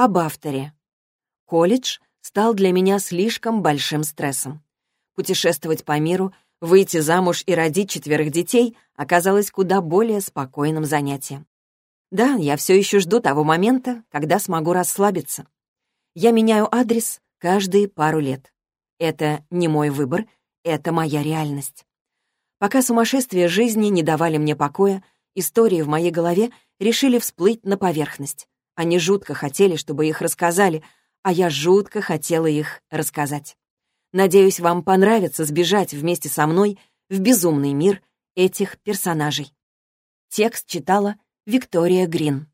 Об авторе. Колледж стал для меня слишком большим стрессом. Путешествовать по миру, выйти замуж и родить четверых детей оказалось куда более спокойным занятием. Да, я все еще жду того момента, когда смогу расслабиться. Я меняю адрес каждые пару лет. Это не мой выбор, это моя реальность. Пока сумасшествия жизни не давали мне покоя, истории в моей голове решили всплыть на поверхность. Они жутко хотели, чтобы их рассказали, а я жутко хотела их рассказать. Надеюсь, вам понравится сбежать вместе со мной в безумный мир этих персонажей. Текст читала Виктория Грин.